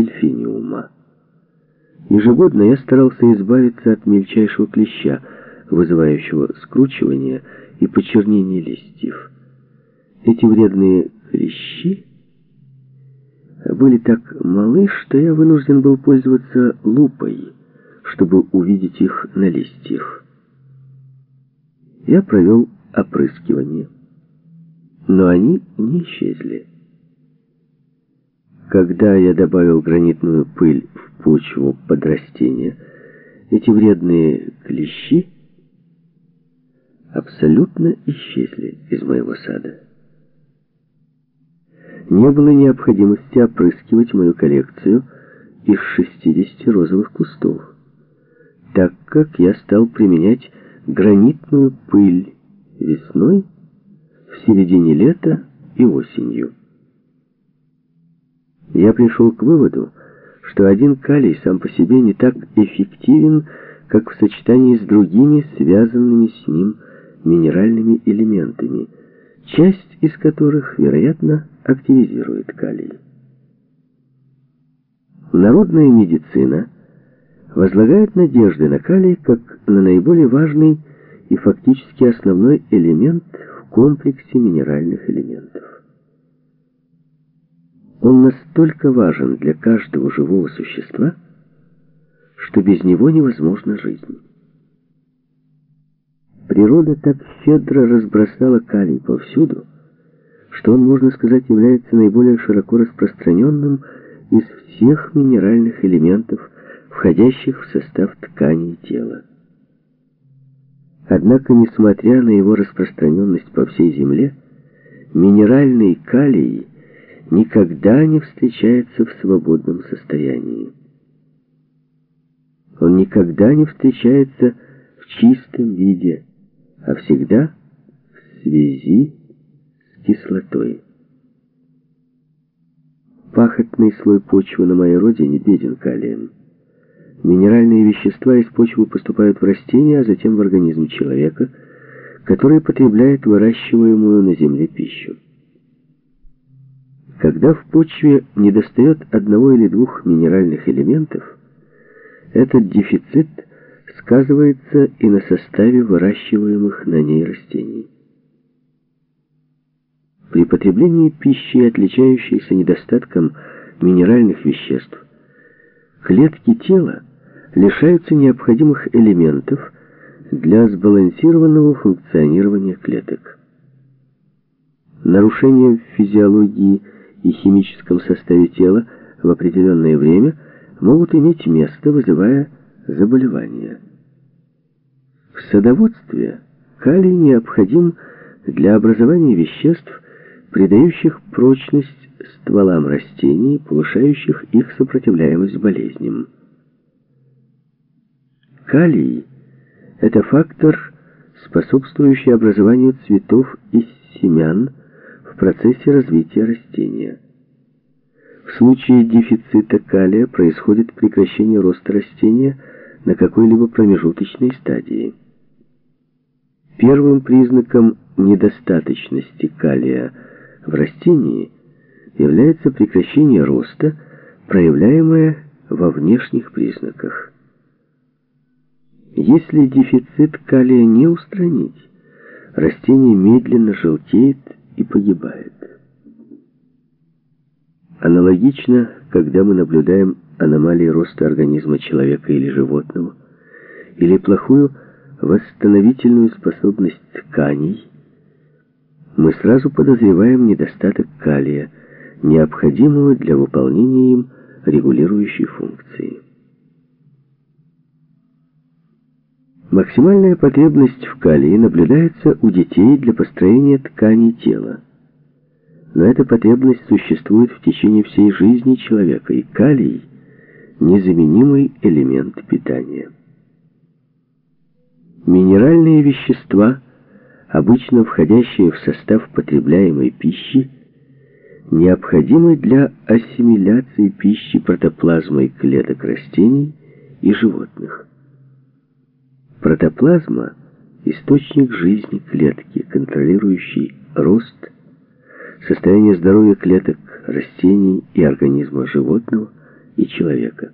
дельфиниума. Ежегодно я старался избавиться от мельчайшего клеща, вызывающего скручивание и почернение листьев. Эти вредные клещи были так малы, что я вынужден был пользоваться лупой, чтобы увидеть их на листьях. Я провел опрыскивание, но они не исчезли. Когда я добавил гранитную пыль в почву под растения, эти вредные клещи абсолютно исчезли из моего сада. Не было необходимости опрыскивать мою коллекцию из 60 розовых кустов, так как я стал применять гранитную пыль весной, в середине лета и осенью я пришел к выводу, что один калий сам по себе не так эффективен, как в сочетании с другими связанными с ним минеральными элементами, часть из которых, вероятно, активизирует калий. Народная медицина возлагает надежды на калий как на наиболее важный и фактически основной элемент в комплексе минеральных элементов. Он настолько важен для каждого живого существа, что без него невозможна жизнь. Природа так щедро разбросала калий повсюду, что он, можно сказать, является наиболее широко распространенным из всех минеральных элементов, входящих в состав тканей тела. Однако, несмотря на его распространенность по всей Земле, минеральный калий никогда не встречается в свободном состоянии. Он никогда не встречается в чистом виде, а всегда в связи с кислотой. Пахотный слой почвы на моей родине беден калием. Минеральные вещества из почвы поступают в растения, а затем в организм человека, который потребляет выращиваемую на земле пищу. Когда в почве недостает одного или двух минеральных элементов, этот дефицит сказывается и на составе выращиваемых на ней растений. При потреблении пищи, отличающейся недостатком минеральных веществ, клетки тела лишаются необходимых элементов для сбалансированного функционирования клеток. Нарушение в физиологии и химическом составе тела в определенное время могут иметь место, вызывая заболевания. В садоводстве калий необходим для образования веществ, придающих прочность стволам растений, повышающих их сопротивляемость болезням. Калий – это фактор, способствующий образованию цветов из семян, процессе развития растения. В случае дефицита калия происходит прекращение роста растения на какой-либо промежуточной стадии. Первым признаком недостаточности калия в растении является прекращение роста, проявляемое во внешних признаках. Если дефицит калия не устранить, растение медленно желтеет и погибает. Аналогично, когда мы наблюдаем аномалии роста организма человека или животного, или плохую восстановительную способность тканей, мы сразу подозреваем недостаток калия, необходимого для выполнения им регулирующей функции. Максимальная потребность в калии наблюдается у детей для построения тканей тела. Но эта потребность существует в течение всей жизни человека, и калий – незаменимый элемент питания. Минеральные вещества, обычно входящие в состав потребляемой пищи, необходимы для ассимиляции пищи протоплазмой клеток растений и животных. Протоплазма – источник жизни клетки, контролирующий рост, состояние здоровья клеток растений и организма животного и человека.